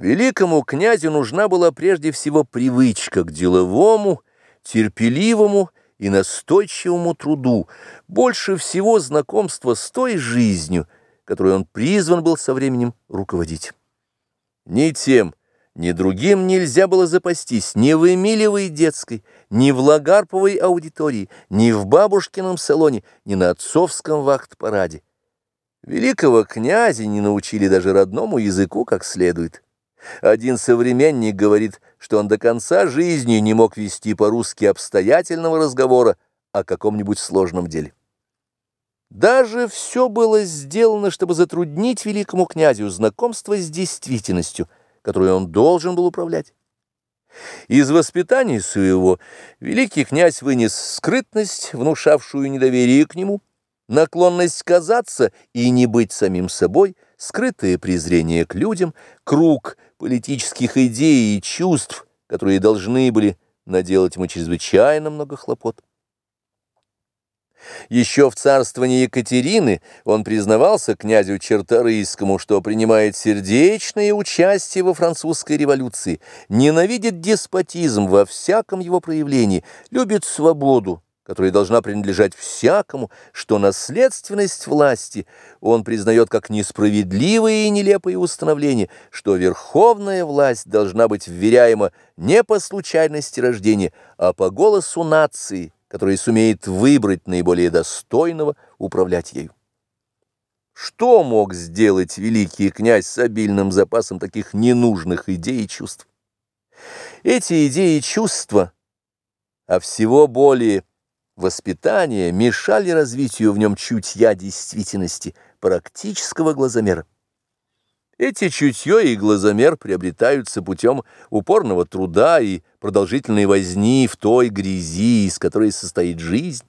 Великому князю нужна была прежде всего привычка к деловому, терпеливому и настойчивому труду, больше всего знакомство с той жизнью, которой он призван был со временем руководить. Ни тем, ни другим нельзя было запастись ни в Эмилевой детской, ни в Лагарповой аудитории, ни в бабушкином салоне, ни на отцовском вахт-параде. Великого князя не научили даже родному языку как следует. Один современник говорит, что он до конца жизни не мог вести по-русски обстоятельного разговора о каком-нибудь сложном деле. Даже все было сделано, чтобы затруднить великому князю знакомство с действительностью, которую он должен был управлять. Из воспитания своего великий князь вынес скрытность, внушавшую недоверие к нему, наклонность казаться и не быть самим собой, скрытое презрение к людям, круг политических идей и чувств, которые должны были наделать ему чрезвычайно много хлопот. Еще в царствовании Екатерины он признавался князю Черторийскому, что принимает сердечное участие во французской революции, ненавидит деспотизм во всяком его проявлении, любит свободу, которая должна принадлежать всякому, что наследственность власти он признает как несправедливое и нелепое установление, что верховная власть должна быть вверяема не по случайности рождения, а по голосу нации, которая сумеет выбрать наиболее достойного управлять ею. Что мог сделать великий князь с обильным запасом таких ненужных идей и чувств? Эти идеи и чувства, а всего более – воспитания мешали развитию в нем чутья действительности, практического глазомера. Эти чутье и глазомер приобретаются путем упорного труда и продолжительной возни в той грязи, из которой состоит жизнь.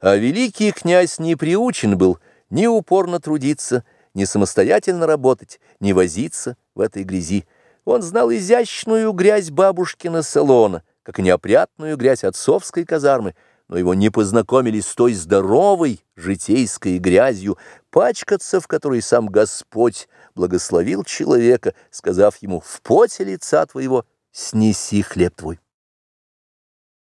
А великий князь не приучен был ни упорно трудиться, ни самостоятельно работать, ни возиться в этой грязи. Он знал изящную грязь бабушкина салона, как неопрятную грязь отцовской казармы, но его не познакомили с той здоровой житейской грязью, пачкаться в которой сам Господь благословил человека, сказав ему «в поте лица твоего снеси хлеб твой».